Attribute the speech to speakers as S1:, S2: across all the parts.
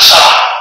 S1: inside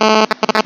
S1: mm